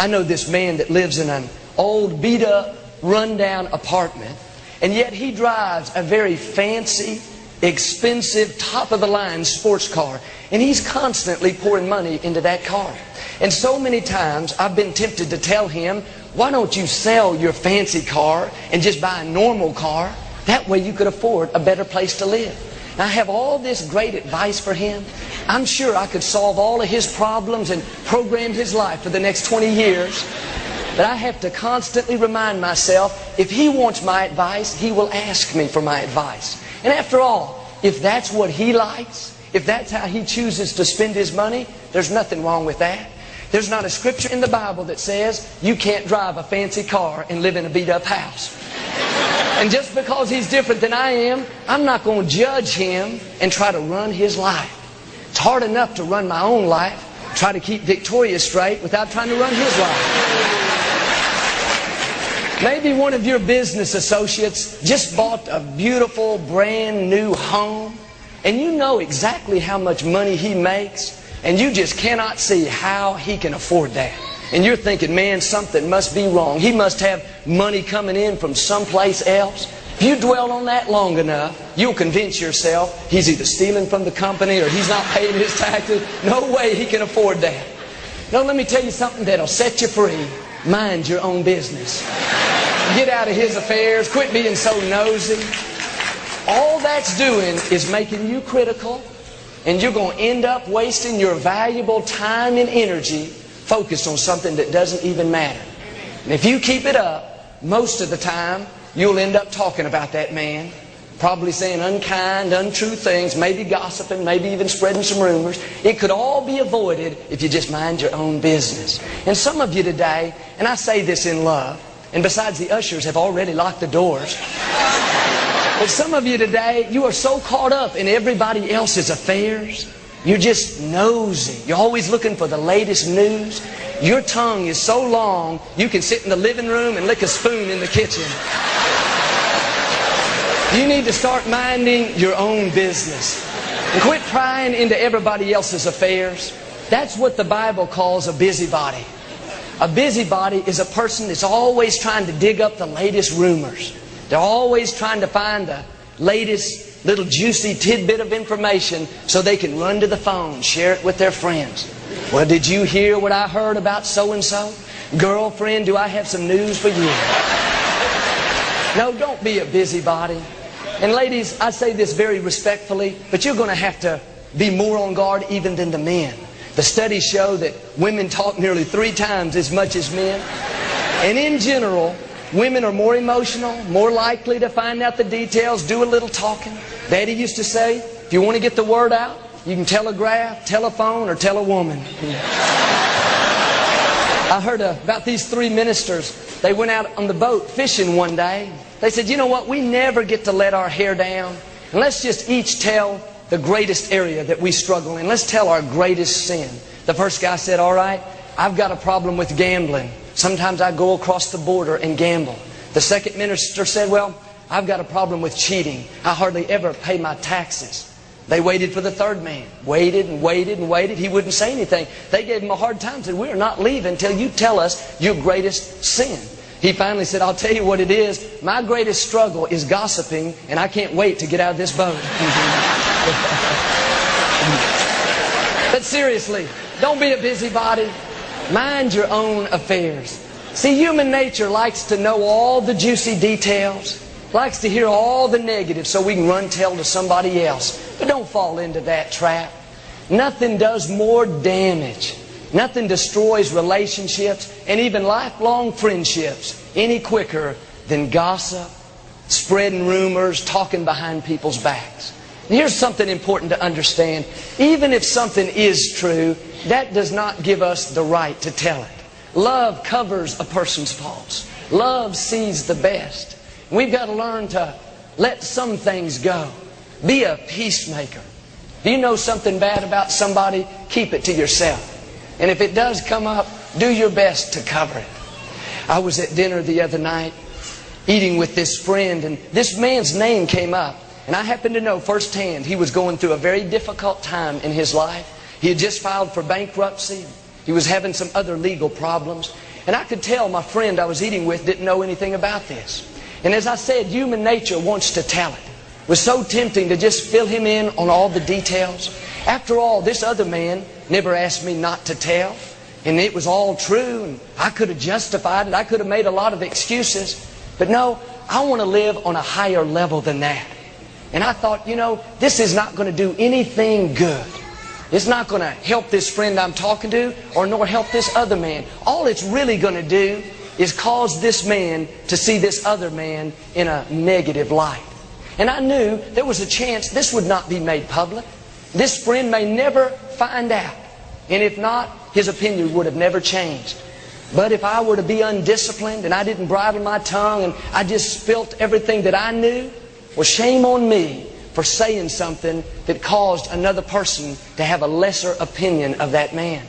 I know this man that lives in an old, beat up, rundown apartment, and yet he drives a very fancy, expensive, top of the line sports car. And he's constantly pouring money into that car. And so many times I've been tempted to tell him, why don't you sell your fancy car and just buy a normal car? That way you could afford a better place to live. I have all this great advice for him. I'm sure I could solve all of his problems and program his life for the next 20 years. But I have to constantly remind myself, if he wants my advice, he will ask me for my advice. And after all, if that's what he likes, if that's how he chooses to spend his money, there's nothing wrong with that. There's not a scripture in the Bible that says you can't drive a fancy car and live in a beat up house. And just because he's different than I am, I'm not going to judge him and try to run his life. It's hard enough to run my own life, try to keep Victoria straight without trying to run his life. Maybe one of your business associates just bought a beautiful brand new home and you know exactly how much money he makes and you just cannot see how he can afford that. And you're thinking, man, something must be wrong. He must have money coming in from someplace else. If you dwell on that long enough, you'll convince yourself he's either stealing from the company or he's not paying his taxes. No way he can afford that. No, let me tell you something that'll set you free. Mind your own business. Get out of his affairs. Quit being so nosy. All that's doing is making you critical, and you're going to end up wasting your valuable time and energy focused on something that doesn't even matter. And if you keep it up, most of the time, you'll end up talking about that man, probably saying unkind, untrue things, maybe gossiping, maybe even spreading some rumors. It could all be avoided if you just mind your own business. And some of you today, and I say this in love, and besides, the ushers have already locked the doors. But some of you today, you are so caught up in everybody else's affairs. You're just nosy. You're always looking for the latest news. Your tongue is so long, you can sit in the living room and lick a spoon in the kitchen. You need to start minding your own business. And quit prying into everybody else's affairs. That's what the Bible calls a busybody. A busybody is a person that's always trying to dig up the latest rumors. They're always trying to find the latest little juicy tidbit of information so they can run to the phone, share it with their friends. Well, did you hear what I heard about so and so? Girlfriend, do I have some news for you? No, don't be a busybody. And ladies, I say this very respectfully, but you're going to have to be more on guard even than the men. The studies show that women talk nearly three times as much as men. And in general, women are more emotional, more likely to find out the details, do a little talking. Daddy used to say, if you want to get the word out, you can telegraph, telephone, or tell a woman. I heard about these three ministers. They went out on the boat fishing one day. They said, you know what, we never get to let our hair down. And let's just each tell the greatest area that we struggle in. Let's tell our greatest sin. The first guy said, All right, I've got a problem with gambling. Sometimes I go across the border and gamble. The second minister said, Well, I've got a problem with cheating. I hardly ever pay my taxes. They waited for the third man. Waited and waited and waited. He wouldn't say anything. They gave him a hard time. Said, We are not leaving until you tell us your greatest sin. He finally said, I'll tell you what it is. My greatest struggle is gossiping, and I can't wait to get out of this boat. but seriously, don't be a busybody. Mind your own affairs. See, human nature likes to know all the juicy details, likes to hear all the negatives so we can run tell to somebody else. But don't fall into that trap. Nothing does more damage Nothing destroys relationships and even lifelong friendships any quicker than gossip, spreading rumors, talking behind people's backs. Here's something important to understand. Even if something is true, that does not give us the right to tell it. Love covers a person's faults. Love sees the best. We've got to learn to let some things go. Be a peacemaker. Do you know something bad about somebody? Keep it to yourself. And if it does come up, do your best to cover it. I was at dinner the other night eating with this friend, and this man's name came up. And I happen to know firsthand he was going through a very difficult time in his life. He had just filed for bankruptcy. He was having some other legal problems. And I could tell my friend I was eating with didn't know anything about this. And as I said, human nature wants to tell it. It was so tempting to just fill him in on all the details. After all, this other man never asked me not to tell. And it was all true. And I could have justified it. I could have made a lot of excuses. But no, I want to live on a higher level than that. And I thought, you know, this is not going to do anything good. It's not going to help this friend I'm talking to or nor help this other man. All it's really going to do is cause this man to see this other man in a negative light. And I knew there was a chance this would not be made public. This friend may never find out. And if not, his opinion would have never changed. But if I were to be undisciplined and I didn't bridle my tongue and I just spilt everything that I knew, well, shame on me for saying something that caused another person to have a lesser opinion of that man.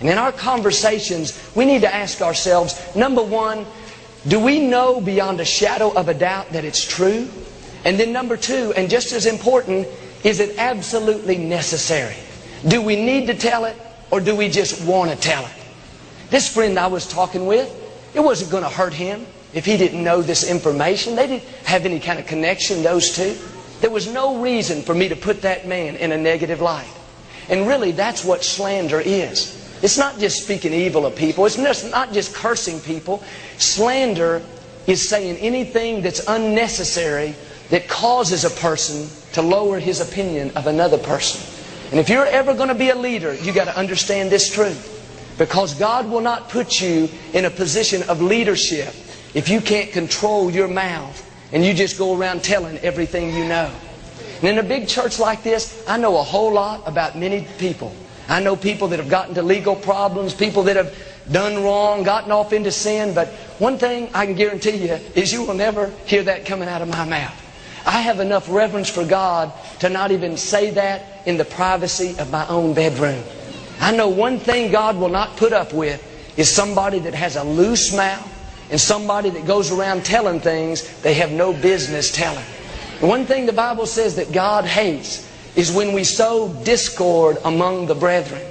And in our conversations, we need to ask ourselves, number one, do we know beyond a shadow of a doubt that it's true? And then number two, and just as important, is it absolutely necessary? Do we need to tell it or do we just want to tell it? This friend I was talking with, it wasn't going to hurt him if he didn't know this information. They didn't have any kind of connection, those two. There was no reason for me to put that man in a negative light. And really, that's what slander is. It's not just speaking evil of people. It's not just cursing people. Slander is saying anything that's unnecessary that causes a person to lower his opinion of another person. And if you're ever going to be a leader, you got to understand this truth. Because God will not put you in a position of leadership if you can't control your mouth and you just go around telling everything you know. And in a big church like this, I know a whole lot about many people. I know people that have gotten to legal problems, people that have done wrong, gotten off into sin. But one thing I can guarantee you is you will never hear that coming out of my mouth. I have enough reverence for God to not even say that in the privacy of my own bedroom. I know one thing God will not put up with is somebody that has a loose mouth and somebody that goes around telling things they have no business telling. one thing the Bible says that God hates is when we sow discord among the brethren.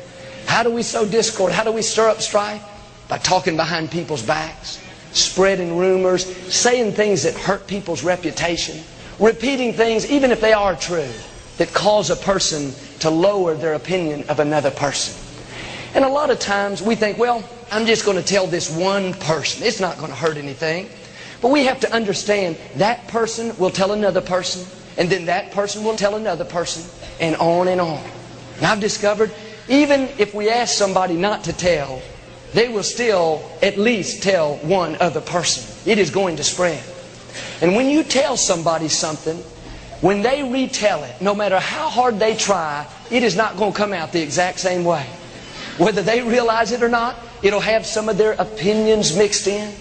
How do we sow discord? How do we stir up strife? By talking behind people's backs, spreading rumors, saying things that hurt people's reputation, repeating things, even if they are true, that cause a person to lower their opinion of another person. And a lot of times we think, well, I'm just going to tell this one person. It's not going to hurt anything. But we have to understand that person will tell another person, and then that person will tell another person, and on and on. And I've discovered, even if we ask somebody not to tell, they will still at least tell one other person. It is going to spread. And when you tell somebody something, when they retell it, no matter how hard they try, it is not going to come out the exact same way. Whether they realize it or not, it'll have some of their opinions mixed in.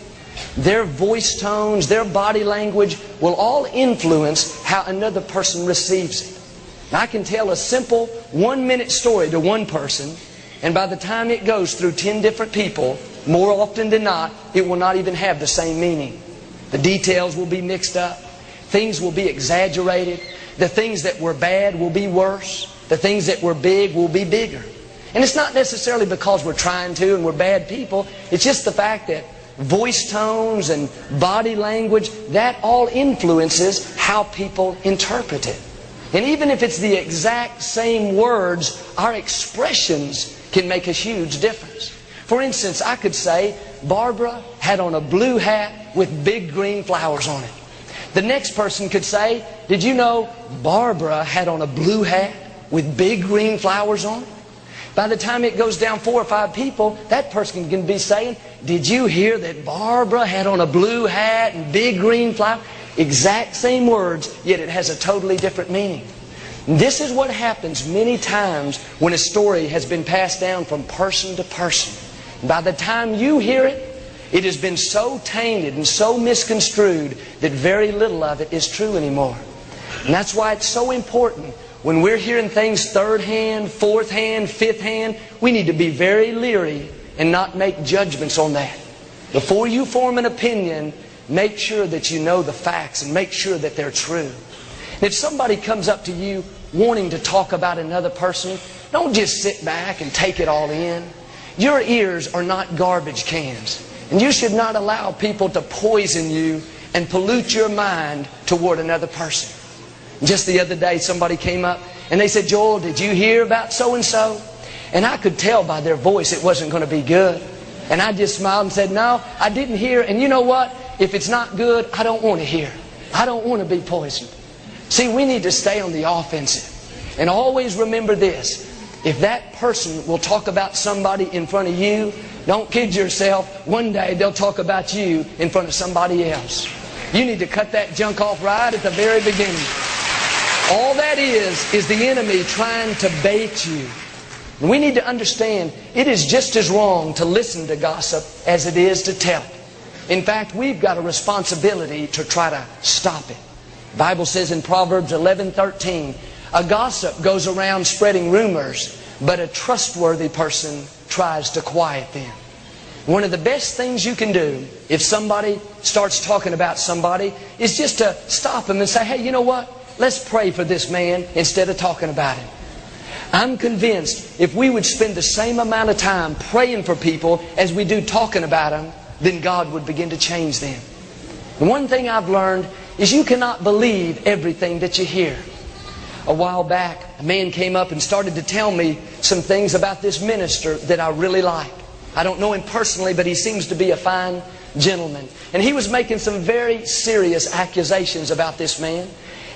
Their voice tones, their body language will all influence how another person receives it. I can tell a simple one minute story to one person, and by the time it goes through 10 different people, more often than not, it will not even have the same meaning. The details will be mixed up. Things will be exaggerated. The things that were bad will be worse. The things that were big will be bigger. And it's not necessarily because we're trying to and we're bad people. It's just the fact that voice tones and body language, that all influences how people interpret it. And even if it's the exact same words, our expressions can make a huge difference. For instance, I could say, Barbara had on a blue hat with big green flowers on it. The next person could say, Did you know Barbara had on a blue hat with big green flowers on it? By the time it goes down four or five people, that person can be saying, Did you hear that Barbara had on a blue hat and big green flower? Exact same words, yet it has a totally different meaning. This is what happens many times when a story has been passed down from person to person. By the time you hear it, it has been so tainted and so misconstrued that very little of it is true anymore. And that's why it's so important when we're hearing things third hand, fourth hand, fifth hand, we need to be very leery and not make judgments on that. Before you form an opinion, make sure that you know the facts and make sure that they're true. And if somebody comes up to you wanting to talk about another person, don't just sit back and take it all in. your ears are not garbage cans. And you should not allow people to poison you and pollute your mind toward another person. Just the other day, somebody came up and they said, Joel, did you hear about so and so? And I could tell by their voice it wasn't going to be good. And I just smiled and said, No, I didn't hear. And you know what? If it's not good, I don't want to hear. I don't want to be poisoned. See, we need to stay on the offensive. And always remember this. If that person will talk about somebody in front of you, don't kid yourself. One day they'll talk about you in front of somebody else. You need to cut that junk off right at the very beginning. All that is, is the enemy trying to bait you. And we need to understand it is just as wrong to listen to gossip as it is to tell it. In fact, we've got a responsibility to try to stop it. The Bible says in Proverbs 11:13, a gossip goes around spreading rumors, but a trustworthy person tries to quiet them. One of the best things you can do if somebody starts talking about somebody is just to stop them and say, hey, you know what? Let's pray for this man instead of talking about him. I'm convinced if we would spend the same amount of time praying for people as we do talking about them, then God would begin to change them. The one thing I've learned is you cannot believe everything that you hear. A while back, a man came up and started to tell me some things about this minister that I really like. I don't know him personally, but he seems to be a fine gentleman. And he was making some very serious accusations about this man.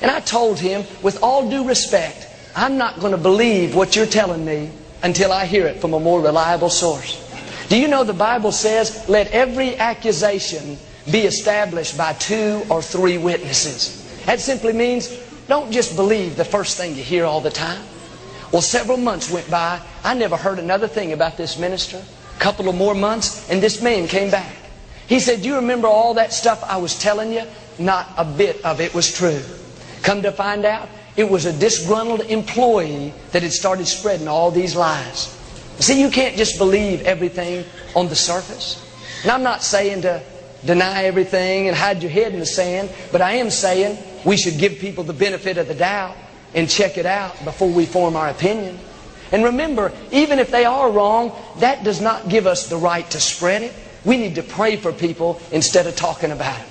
And I told him, with all due respect, I'm not going to believe what you're telling me until I hear it from a more reliable source. Do you know the Bible says, let every accusation be established by two or three witnesses? That simply means don't just believe the first thing you hear all the time. Well, several months went by. I never heard another thing about this minister. A couple of more months, and this man came back. He said, Do you remember all that stuff I was telling you? Not a bit of it was true. Come to find out, it was a disgruntled employee that had started spreading all these lies. See, you can't just believe everything on the surface. And I'm not saying to deny everything and hide your head in the sand, but I am saying we should give people the benefit of the doubt and check it out before we form our opinion. And remember, even if they are wrong, that does not give us the right to spread it. We need to pray for people instead of talking about it.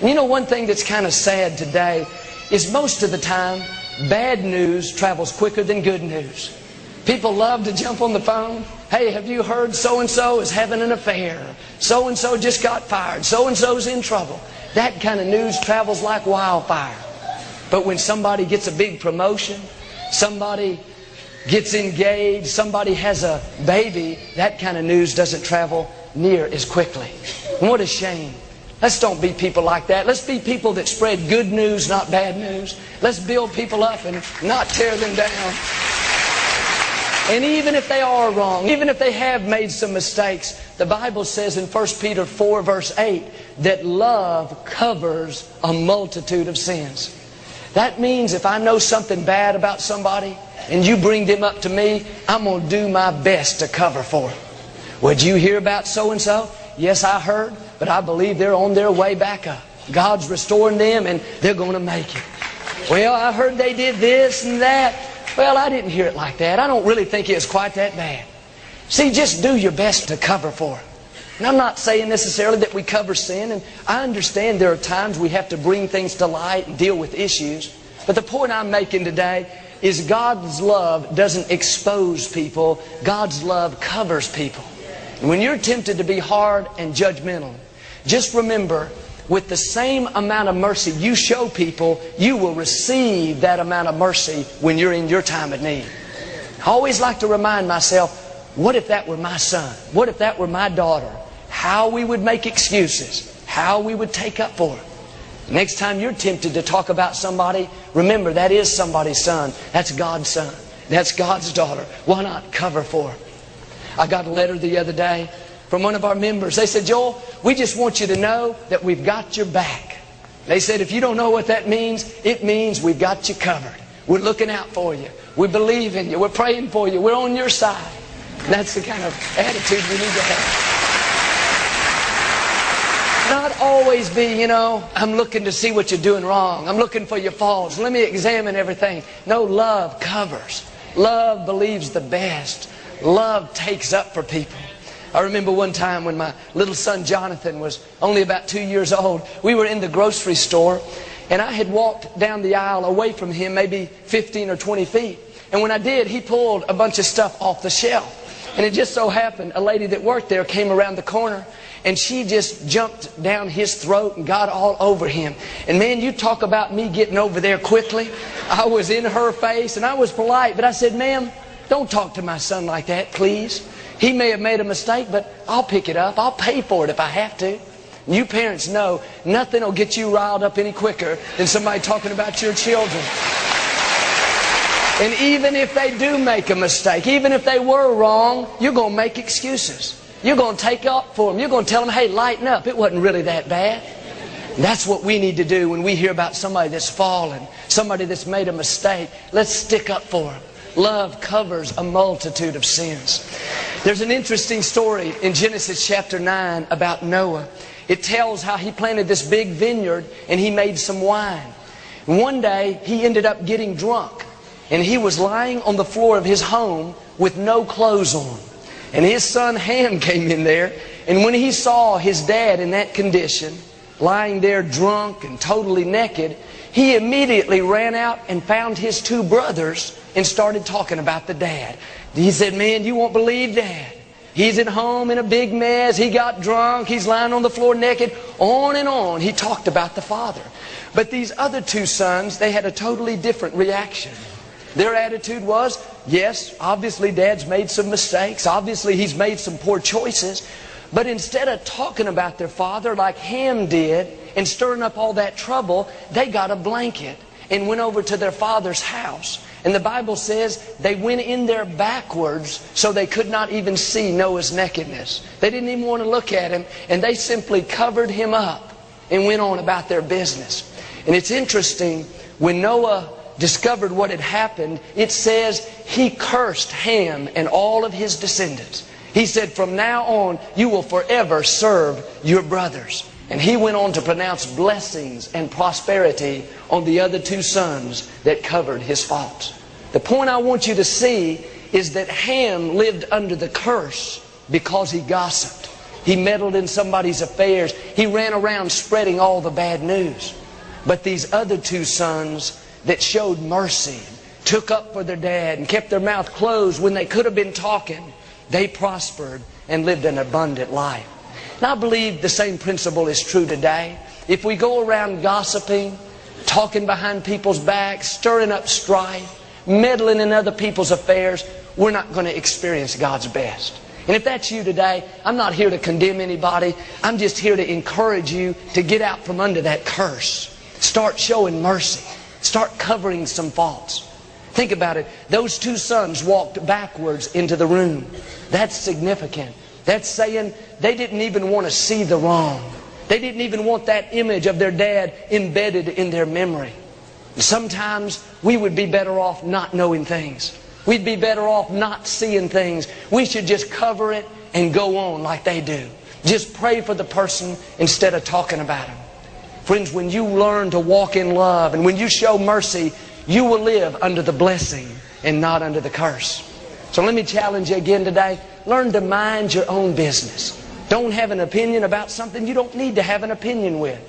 And you know, one thing that's kind of sad today is most of the time, bad news travels quicker than good news. People love to jump on the phone. Hey, have you heard so and so is having an affair? So and so just got fired. So and so's in trouble. That kind of news travels like wildfire. But when somebody gets a big promotion, somebody gets engaged, somebody has a baby, that kind of news doesn't travel near as quickly. And what a shame. Let's don't be people like that. Let's be people that spread good news, not bad news. Let's build people up and not tear them down. And even if they are wrong, even if they have made some mistakes, the Bible says in 1 Peter 4 verse 8 that love covers a multitude of sins. That means if I know something bad about somebody and you bring them up to me, I'm going to do my best to cover for them. Would you hear about so and so? Yes, I heard, but I believe they're on their way back up. God's restoring them and they're going to make it. Well, I heard they did this and that. Well, I didn't hear it like that. I don't really think it's quite that bad. See, just do your best to cover for it. And I'm not saying necessarily that we cover sin, and I understand there are times we have to bring things to light and deal with issues. But the point I'm making today is God's love doesn't expose people, God's love covers people. When you're tempted to be hard and judgmental, just remember with the same amount of mercy you show people, you will receive that amount of mercy when you're in your time of need. I always like to remind myself, what if that were my son? What if that were my daughter? How we would make excuses. How we would take up for it. Next time you're tempted to talk about somebody, remember that is somebody's son. That's God's son. That's God's daughter. Why not cover for it? I got a letter the other day from one of our members. They said, Joel, we just want you to know that we've got your back. They said, if you don't know what that means, it means we've got you covered. We're looking out for you. We believe in you. We're praying for you. We're on your side. And that's the kind of attitude we need to have. Not always be, you know, I'm looking to see what you're doing wrong. I'm looking for your faults. Let me examine everything. No, love covers. Love believes the best. Love takes up for people. I remember one time when my little son Jonathan was only about two years old. We were in the grocery store, and I had walked down the aisle away from him, maybe 15 or 20 feet. And when I did, he pulled a bunch of stuff off the shelf. And it just so happened a lady that worked there came around the corner and she just jumped down his throat and got all over him. And man, you talk about me getting over there quickly. I was in her face and I was polite, but I said, ma'am, don't talk to my son like that, please. He may have made a mistake, but I'll pick it up. I'll pay for it if I have to. You parents know nothing will get you riled up any quicker than somebody talking about your children. And even if they do make a mistake, even if they were wrong, you're going to make excuses. You're going to take up for them. You're going to tell them, hey, lighten up. It wasn't really that bad. That's what we need to do when we hear about somebody that's fallen, somebody that's made a mistake. Let's stick up for them. Love covers a multitude of sins. There's an interesting story in Genesis chapter 9 about Noah. It tells how he planted this big vineyard and he made some wine. One day he ended up getting drunk and he was lying on the floor of his home with no clothes on. And his son Ham came in there, and when he saw his dad in that condition, lying there drunk and totally naked, he immediately ran out and found his two brothers and started talking about the dad. He said, Man, you won't believe dad. He's at home in a big mess. He got drunk. He's lying on the floor naked. On and on. He talked about the father. But these other two sons, they had a totally different reaction. Their attitude was, yes, obviously dad's made some mistakes. Obviously he's made some poor choices. But instead of talking about their father like Ham did and stirring up all that trouble, they got a blanket and went over to their father's house. And the Bible says they went in there backwards so they could not even see Noah's nakedness. They didn't even want to look at him and they simply covered him up and went on about their business. And it's interesting when Noah discovered what had happened, it says he cursed Ham and all of his descendants. He said, From now on, you will forever serve your brothers. And he went on to pronounce blessings and prosperity on the other two sons that covered his faults. The point I want you to see is that Ham lived under the curse because he gossiped. He meddled in somebody's affairs. He ran around spreading all the bad news. But these other two sons that showed mercy, took up for their dad, and kept their mouth closed when they could have been talking, they prospered and lived an abundant life. I believe the same principle is true today. If we go around gossiping, talking behind people's backs, stirring up strife, meddling in other people's affairs, we're not going to experience God's best. And if that's you today, I'm not here to condemn anybody. I'm just here to encourage you to get out from under that curse. Start showing mercy. Start covering some faults. Think about it. Those two sons walked backwards into the room. That's significant. That's saying they didn't even want to see the wrong. They didn't even want that image of their dad embedded in their memory. Sometimes we would be better off not knowing things. We'd be better off not seeing things. We should just cover it and go on like they do. Just pray for the person instead of talking about them. Friends, when you learn to walk in love and when you show mercy, you will live under the blessing and not under the curse. So let me challenge you again today. Learn to mind your own business. Don't have an opinion about something you don't need to have an opinion with.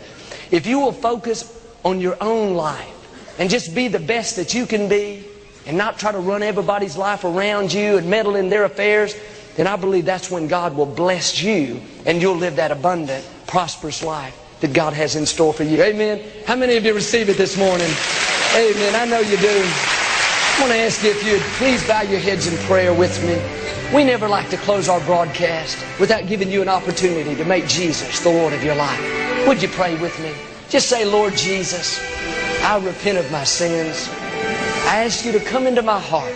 If you will focus on your own life and just be the best that you can be and not try to run everybody's life around you and meddle in their affairs, then I believe that's when God will bless you and you'll live that abundant, prosperous life that God has in store for you. Amen. How many of you receive it this morning? Amen. I know you do. I want to ask you if you'd please bow your heads in prayer with me. We never like to close our broadcast without giving you an opportunity to make Jesus the Lord of your life. Would you pray with me? Just say, Lord Jesus, I repent of my sins. I ask you to come into my heart.